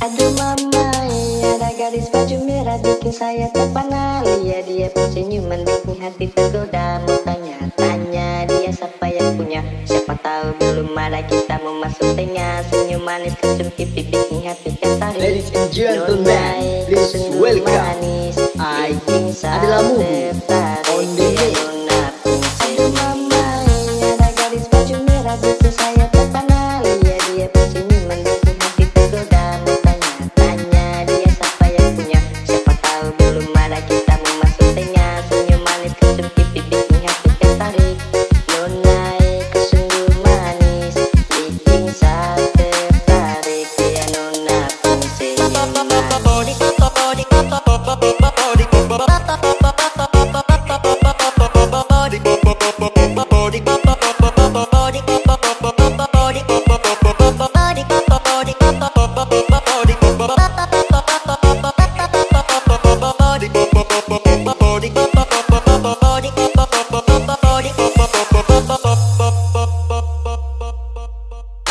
Aduh mama, ada gadis baju merah bikin saya terpana. Lihat dia senyuman bikin hati tergoda. Mau tanya-tanya dia siapa yang punya. Siapa tahu belum ada kita mau masuk tengah. Senyum manis kecup pipi bikin hati tertarik Ladies and gentlemen, please welcome I adalah Muhu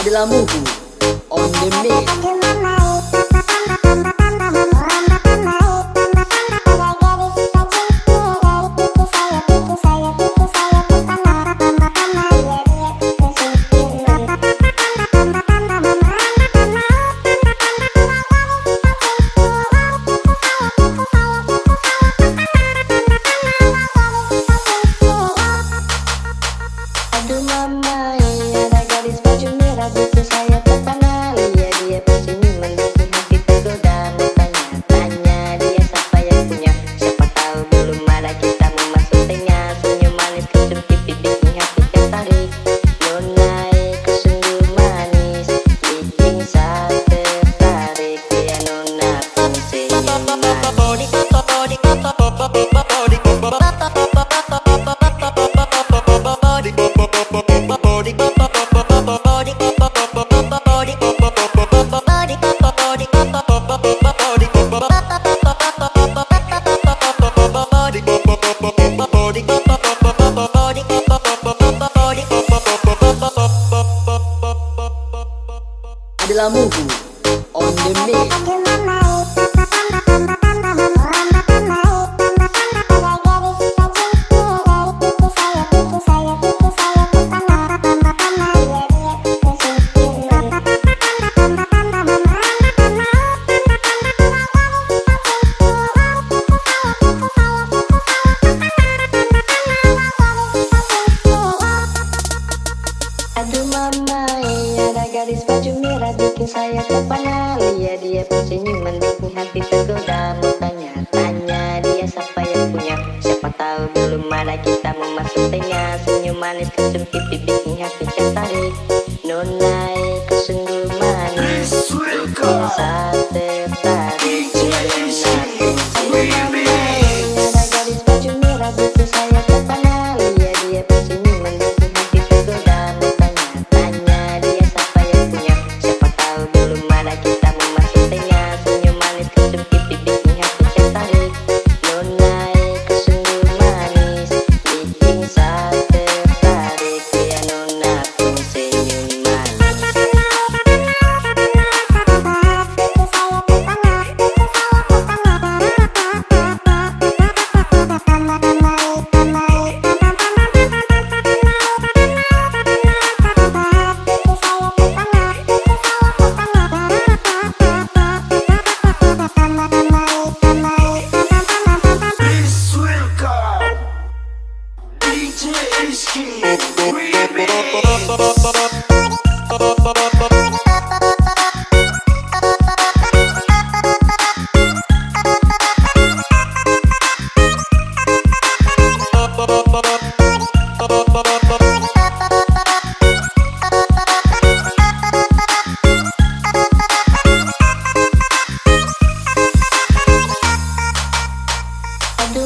adalah Muhu on the mix. Aduh mama, bikin saya terpana Lihat dia senyuman bikin hati tergoda tanya-tanya dia siapa yang punya? Siapa tahu belum ada kita adalah saya terpana Lihat dia senyuman bikin hati tergoda Mau tanya-tanya dia siapa yang punya. Siapa tahu belum ada kita mau masuk tengah Senyum manis kecup pipi bikin hati tertarik. Nona kau sungguh manis Bikin saya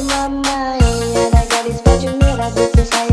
my mind. And I got this magic mirrors, this is how